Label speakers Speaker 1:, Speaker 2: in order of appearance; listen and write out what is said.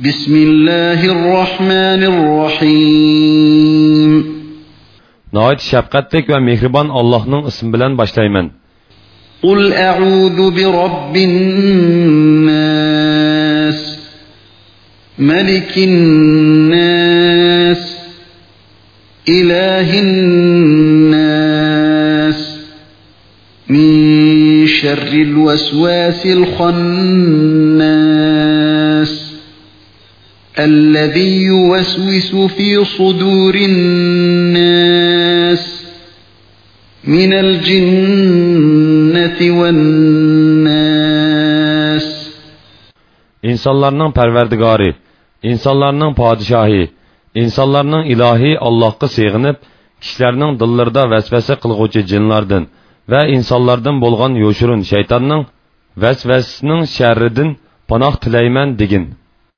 Speaker 1: بسم الله الرحمن الرحيم
Speaker 2: Nəhayət şəfqətlik və mehriban Allah'ın ismi bilan başlayman.
Speaker 1: قل أعوذ برب الناس ملك الناس إله الناس من شر الوسواس الخناس الذي يوسوس في صدور الناس من الجنة والناس
Speaker 2: İnsanlarning Parvardigori, insonlarning podshohi, insonlarning ilohi Allohga sig'inib, kishilarning dillarida vasvasa qilg'uvchi jinlardan va insonlardan bo'lgan yo'shurun shaytonning vasvasasining sharridan panoh tilayman degin.